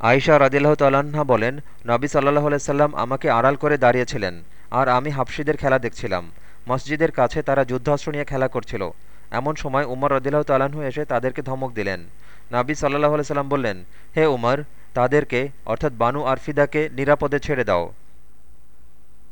আয়সা রাজিল্লাহ তাল্লাহা বলেন, নবী সাল্লাহ আলাইসাল্লাম আমাকে আড়াল করে দাঁড়িয়েছিলেন আর আমি হাফসিদের খেলা দেখছিলাম। মসজিদের কাছে তারা যুদ্ধাস্ত্র নিয়ে খেলা করছিল। এমন সময় উমর রদিল্লাহ তাল্লাহ্ন এসে তাদেরকে ধমক দিলেন। নাবি সাল্লাহ আলাইসাল্লাম বললেন, হে উমর, তাদেরকে, অর্থাৎ বানু আরফিদাকে নিরাপদে ছেড়ে দাও।